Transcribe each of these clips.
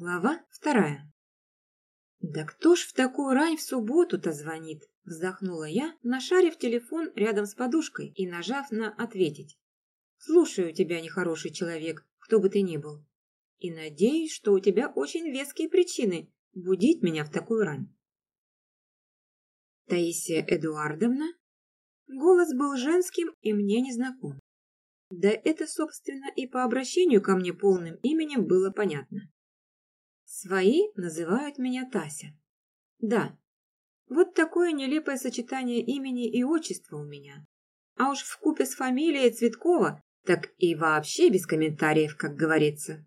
Глава вторая. «Да кто ж в такую рань в субботу-то звонит?» Вздохнула я, нашарив телефон рядом с подушкой и нажав на «Ответить». «Слушаю тебя, нехороший человек, кто бы ты ни был. И надеюсь, что у тебя очень веские причины будить меня в такую рань». «Таисия Эдуардовна?» Голос был женским и мне незнаком. Да это, собственно, и по обращению ко мне полным именем было понятно. Свои называют меня Тася. Да, вот такое нелепое сочетание имени и отчества у меня. А уж в купе с фамилией Цветкова, так и вообще без комментариев, как говорится.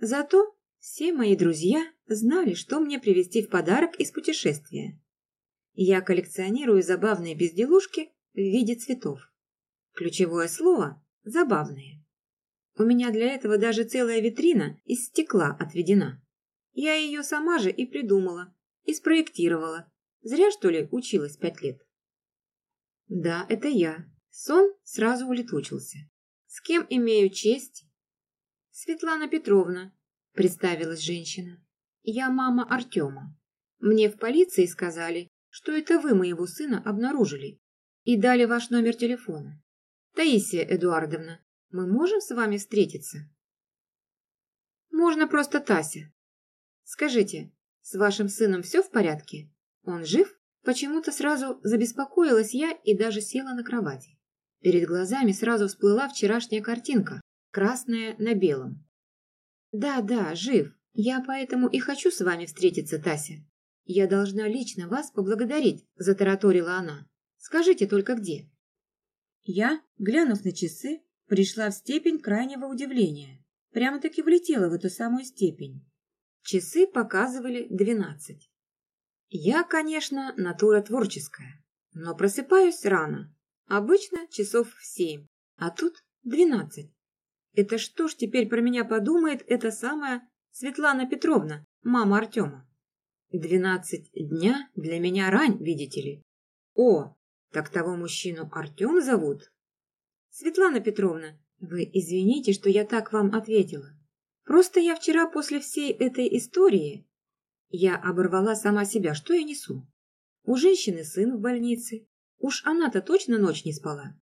Зато все мои друзья знали, что мне привезти в подарок из путешествия. Я коллекционирую забавные безделушки в виде цветов. Ключевое слово забавные. У меня для этого даже целая витрина из стекла отведена. Я ее сама же и придумала, и спроектировала. Зря, что ли, училась пять лет. Да, это я. Сон сразу улетучился. С кем имею честь? Светлана Петровна, представилась женщина. Я мама Артема. Мне в полиции сказали, что это вы моего сына обнаружили и дали ваш номер телефона. Таисия Эдуардовна, мы можем с вами встретиться? Можно просто Тася. Скажите, с вашим сыном все в порядке? Он жив? Почему-то сразу забеспокоилась я и даже села на кровати. Перед глазами сразу всплыла вчерашняя картинка, красная на белом. Да, да, жив. Я поэтому и хочу с вами встретиться, Тася. Я должна лично вас поблагодарить, затараторила она. Скажите только где. Я, глянув на часы, пришла в степень крайнего удивления. Прямо-таки влетела в эту самую степень. Часы показывали двенадцать. Я, конечно, натура творческая, но просыпаюсь рано. Обычно часов в семь, а тут двенадцать. Это что ж теперь про меня подумает эта самая Светлана Петровна, мама Артема? Двенадцать дня для меня рань, видите ли. О, так того мужчину Артем зовут? Светлана Петровна, вы извините, что я так вам ответила. Просто я вчера после всей этой истории... Я оборвала сама себя, что я несу. У женщины сын в больнице. Уж она-то точно ночь не спала.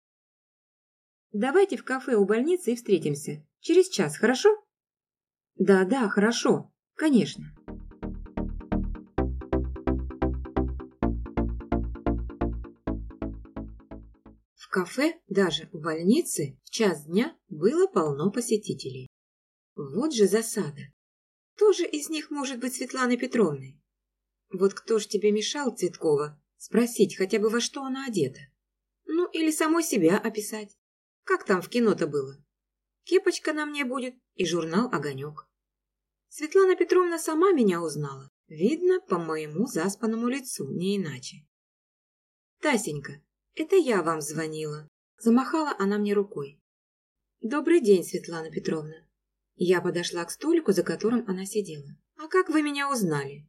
Давайте в кафе у больницы и встретимся. Через час, хорошо? Да-да, хорошо, конечно. кафе, даже в больнице, в час дня было полно посетителей. Вот же засада. Кто же из них может быть Светланой Петровной? Вот кто ж тебе мешал, Цветкова, спросить хотя бы во что она одета? Ну, или самой себя описать. Как там в кино-то было? Кепочка на мне будет и журнал «Огонек». Светлана Петровна сама меня узнала. Видно, по моему заспанному лицу, не иначе. «Тасенька, «Это я вам звонила». Замахала она мне рукой. «Добрый день, Светлана Петровна». Я подошла к столику, за которым она сидела. «А как вы меня узнали?»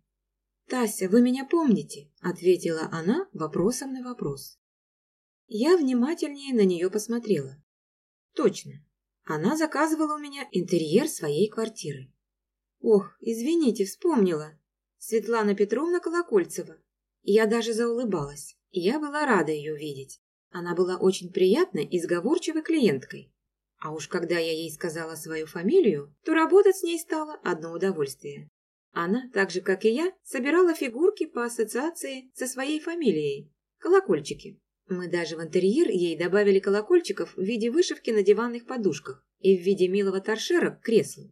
«Тася, вы меня помните?» – ответила она вопросом на вопрос. Я внимательнее на нее посмотрела. «Точно. Она заказывала у меня интерьер своей квартиры». «Ох, извините, вспомнила. Светлана Петровна Колокольцева». Я даже заулыбалась. Я была рада ее видеть. Она была очень приятной и сговорчивой клиенткой. А уж когда я ей сказала свою фамилию, то работать с ней стало одно удовольствие. Она, так же как и я, собирала фигурки по ассоциации со своей фамилией – колокольчики. Мы даже в интерьер ей добавили колокольчиков в виде вышивки на диванных подушках и в виде милого торшера к креслу.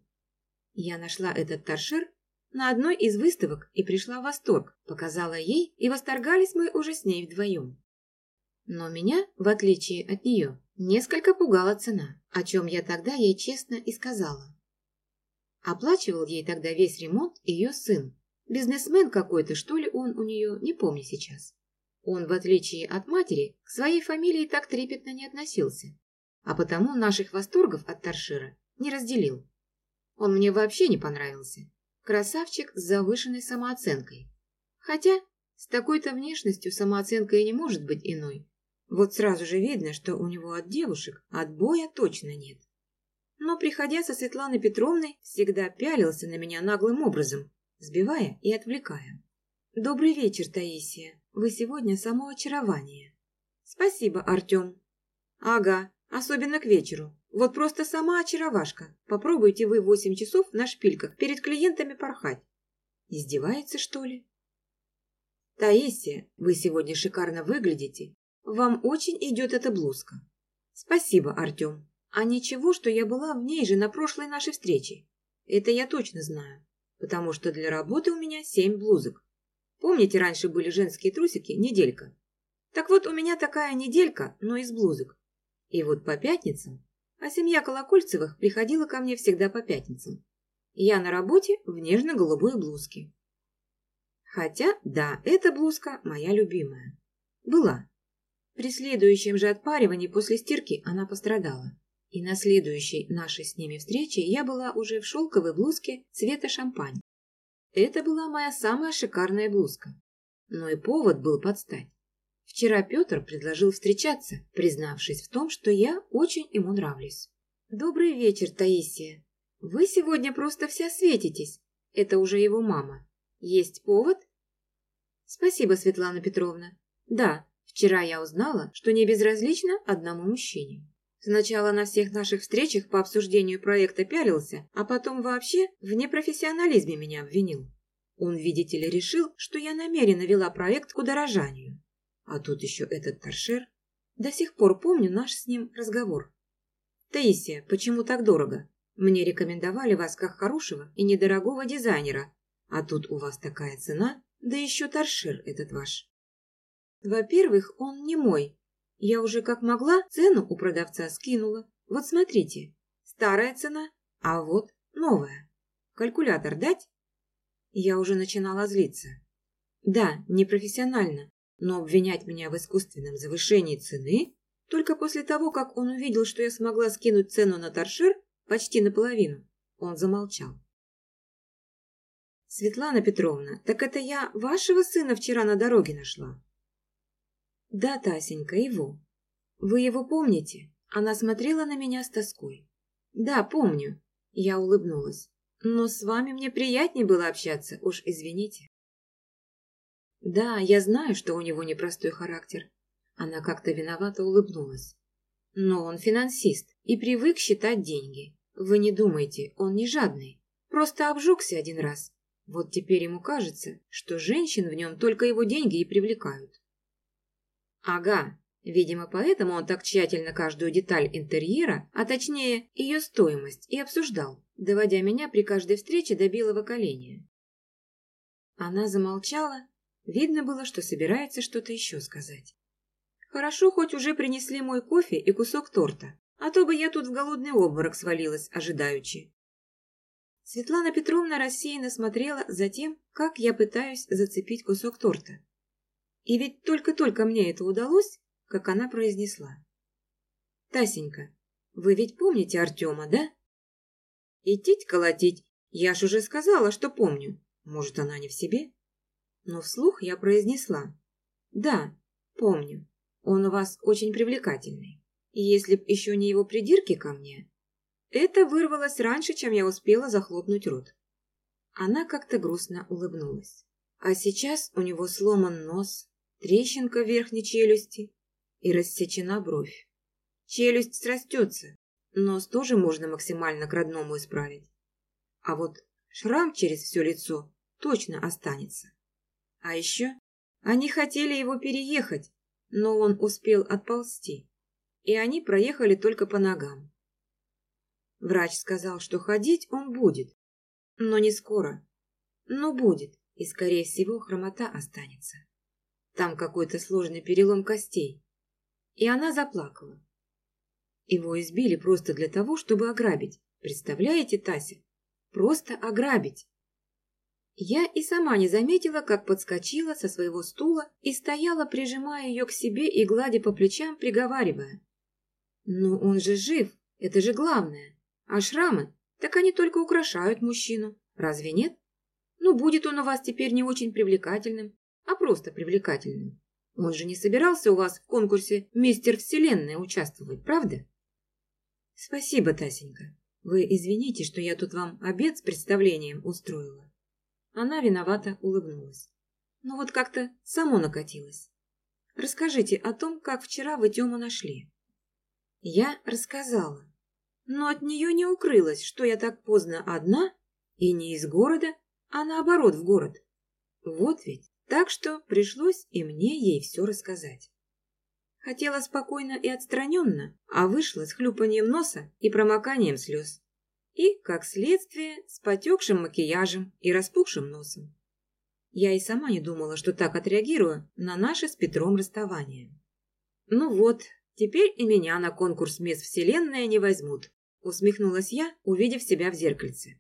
Я нашла этот торшер на одной из выставок и пришла в восторг, показала ей, и восторгались мы уже с ней вдвоем. Но меня, в отличие от нее, несколько пугала цена, о чем я тогда ей честно и сказала. Оплачивал ей тогда весь ремонт ее сын. Бизнесмен какой-то, что ли он у нее, не помню сейчас. Он, в отличие от матери, к своей фамилии так трепетно не относился, а потому наших восторгов от Торшира не разделил. Он мне вообще не понравился. Красавчик с завышенной самооценкой. Хотя с такой-то внешностью самооценка и не может быть иной. Вот сразу же видно, что у него от девушек отбоя точно нет. но, приходя со Светланой Петровной, всегда пялился на меня наглым образом, сбивая и отвлекая. «Добрый вечер, Таисия. Вы сегодня само очарование». «Спасибо, Артем». «Ага, особенно к вечеру. Вот просто сама очаровашка. Попробуйте вы восемь часов на шпильках перед клиентами порхать». «Издевается, что ли?» «Таисия, вы сегодня шикарно выглядите. Вам очень идет эта блузка». «Спасибо, Артем. А ничего, что я была в ней же на прошлой нашей встрече. Это я точно знаю, потому что для работы у меня семь блузок. Помните, раньше были женские трусики, неделька? Так вот, у меня такая неделька, но из блузок. И вот по пятницам, а семья Колокольцевых приходила ко мне всегда по пятницам. Я на работе в нежно-голубой блузке. Хотя, да, эта блузка моя любимая. Была. При следующем же отпаривании после стирки она пострадала. И на следующей нашей с ними встрече я была уже в шелковой блузке цвета шампань. Это была моя самая шикарная блузка. Но и повод был под стать. Вчера Петр предложил встречаться, признавшись в том, что я очень ему нравлюсь. «Добрый вечер, Таисия. Вы сегодня просто вся светитесь. Это уже его мама. Есть повод?» «Спасибо, Светлана Петровна. Да, вчера я узнала, что не безразлично одному мужчине. Сначала на всех наших встречах по обсуждению проекта пялился, а потом вообще в непрофессионализме меня обвинил. Он, видите ли, решил, что я намеренно вела проект к удорожанию. А тут еще этот торшер. До сих пор помню наш с ним разговор. «Таисия, почему так дорого? Мне рекомендовали вас как хорошего и недорогого дизайнера, а тут у вас такая цена, да еще торшер этот ваш». «Во-первых, он не мой, я уже как могла цену у продавца скинула. Вот смотрите, старая цена, а вот новая. Калькулятор дать? Я уже начинала злиться. Да, непрофессионально, но обвинять меня в искусственном завышении цены только после того, как он увидел, что я смогла скинуть цену на торшер почти наполовину, он замолчал. «Светлана Петровна, так это я вашего сына вчера на дороге нашла?» «Да, Тасенька, его. Вы его помните?» Она смотрела на меня с тоской. «Да, помню». Я улыбнулась. «Но с вами мне приятнее было общаться, уж извините». «Да, я знаю, что у него непростой характер». Она как-то виновато улыбнулась. «Но он финансист и привык считать деньги. Вы не думайте, он не жадный. Просто обжегся один раз. Вот теперь ему кажется, что женщин в нем только его деньги и привлекают. Ага, видимо, поэтому он так тщательно каждую деталь интерьера, а точнее ее стоимость, и обсуждал, доводя меня при каждой встрече до белого коленя. Она замолчала, видно было, что собирается что-то еще сказать. Хорошо, хоть уже принесли мой кофе и кусок торта, а то бы я тут в голодный обморок свалилась, ожидаючи. Светлана Петровна рассеянно смотрела за тем, как я пытаюсь зацепить кусок торта. И ведь только-только мне это удалось, как она произнесла. «Тасенька, вы ведь помните Артема, да?» «Идтить колотить, я ж уже сказала, что помню. Может, она не в себе?» Но вслух я произнесла. «Да, помню. Он у вас очень привлекательный. Если б еще не его придирки ко мне...» Это вырвалось раньше, чем я успела захлопнуть рот. Она как-то грустно улыбнулась. А сейчас у него сломан нос, трещинка в верхней челюсти и рассечена бровь. Челюсть срастется, нос тоже можно максимально к родному исправить. А вот шрам через все лицо точно останется. А еще они хотели его переехать, но он успел отползти, и они проехали только по ногам. Врач сказал, что ходить он будет, но не скоро. Но будет, и, скорее всего, хромота останется. Там какой-то сложный перелом костей. И она заплакала. Его избили просто для того, чтобы ограбить. Представляете, Тася? Просто ограбить. Я и сама не заметила, как подскочила со своего стула и стояла, прижимая ее к себе и гладя по плечам, приговаривая. «Ну, он же жив, это же главное. А шрамы, так они только украшают мужчину. Разве нет? Ну, будет он у вас теперь не очень привлекательным, а просто привлекательным. Он же не собирался у вас в конкурсе «Мистер Вселенная» участвовать, правда? Спасибо, Тасенька. Вы извините, что я тут вам обед с представлением устроила. Она виновато улыбнулась. Ну вот как-то само накатилось. Расскажите о том, как вчера вы Тему нашли. Я рассказала. Но от нее не укрылось, что я так поздно одна и не из города, а наоборот в город. Вот ведь. Так что пришлось и мне ей все рассказать. Хотела спокойно и отстраненно, а вышла с хлюпанием носа и промоканием слез. И, как следствие, с потекшим макияжем и распухшим носом. Я и сама не думала, что так отреагирую на наше с Петром расставание. «Ну вот, теперь и меня на конкурс «Мисс Вселенная» не возьмут», усмехнулась я, увидев себя в зеркальце.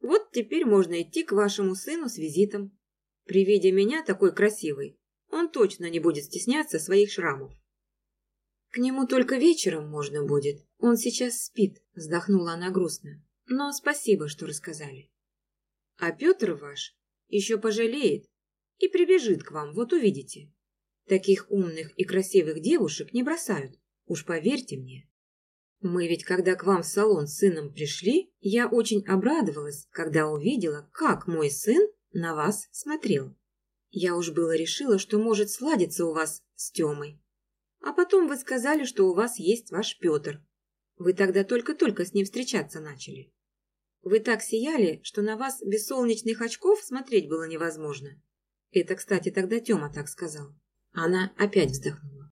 «Вот теперь можно идти к вашему сыну с визитом. При виде меня такой красивой, он точно не будет стесняться своих шрамов. «К нему только вечером можно будет. Он сейчас спит», – вздохнула она грустно. «Но спасибо, что рассказали». «А Петр ваш еще пожалеет и прибежит к вам, вот увидите. Таких умных и красивых девушек не бросают, уж поверьте мне. Мы ведь когда к вам в салон с сыном пришли, я очень обрадовалась, когда увидела, как мой сын на вас смотрел. Я уж было решила, что может сладиться у вас с Тёмой. А потом вы сказали, что у вас есть ваш Петр. Вы тогда только-только с ним встречаться начали. Вы так сияли, что на вас без солнечных очков смотреть было невозможно. Это, кстати, тогда Тёма так сказал. Она опять вздохнула.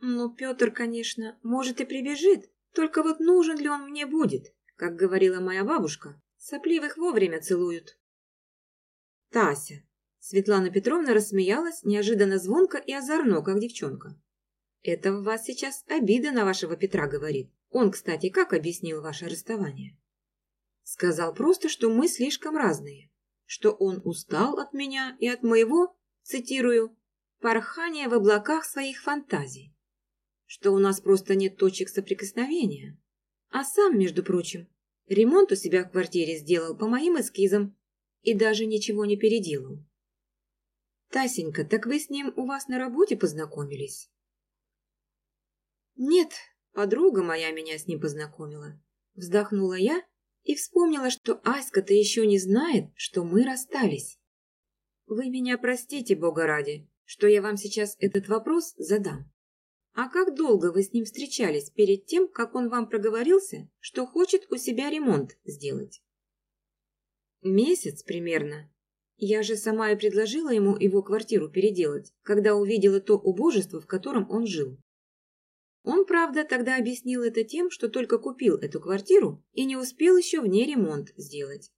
Ну, Петр, конечно, может и прибежит, только вот нужен ли он мне будет? Как говорила моя бабушка, сопливых вовремя целуют. Тася, Светлана Петровна рассмеялась неожиданно звонко и озорно, как девчонка. «Это в вас сейчас обида на вашего Петра говорит. Он, кстати, как объяснил ваше расставание?» «Сказал просто, что мы слишком разные, что он устал от меня и от моего, цитирую, порхания в облаках своих фантазий, что у нас просто нет точек соприкосновения, а сам, между прочим, ремонт у себя в квартире сделал по моим эскизам и даже ничего не переделал. «Тасенька, так вы с ним у вас на работе познакомились?» «Нет, подруга моя меня с ним познакомила». Вздохнула я и вспомнила, что Аська-то еще не знает, что мы расстались. «Вы меня простите, Бога ради, что я вам сейчас этот вопрос задам. А как долго вы с ним встречались перед тем, как он вам проговорился, что хочет у себя ремонт сделать?» «Месяц примерно», я же сама и предложила ему его квартиру переделать, когда увидела то убожество, в котором он жил. Он, правда, тогда объяснил это тем, что только купил эту квартиру и не успел еще в ней ремонт сделать.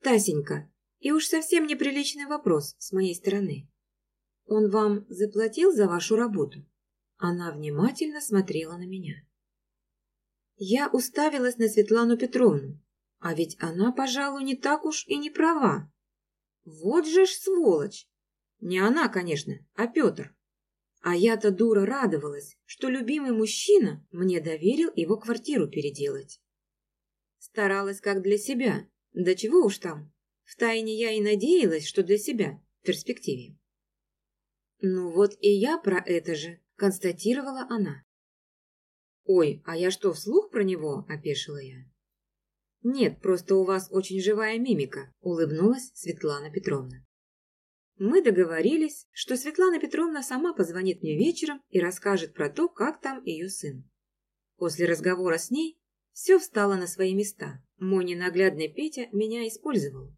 Тасенька, и уж совсем неприличный вопрос с моей стороны. Он вам заплатил за вашу работу? Она внимательно смотрела на меня. Я уставилась на Светлану Петровну, а ведь она, пожалуй, не так уж и не права. Вот же ж сволочь! Не она, конечно, а Петр. А я-то дура радовалась, что любимый мужчина мне доверил его квартиру переделать. Старалась как для себя, да чего уж там. Втайне я и надеялась, что для себя, в перспективе. Ну вот и я про это же, констатировала она. «Ой, а я что, вслух про него?» – опешила я. «Нет, просто у вас очень живая мимика», – улыбнулась Светлана Петровна. Мы договорились, что Светлана Петровна сама позвонит мне вечером и расскажет про то, как там ее сын. После разговора с ней все встало на свои места. Мой ненаглядный Петя меня использовал.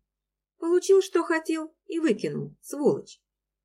Получил, что хотел, и выкинул, сволочь.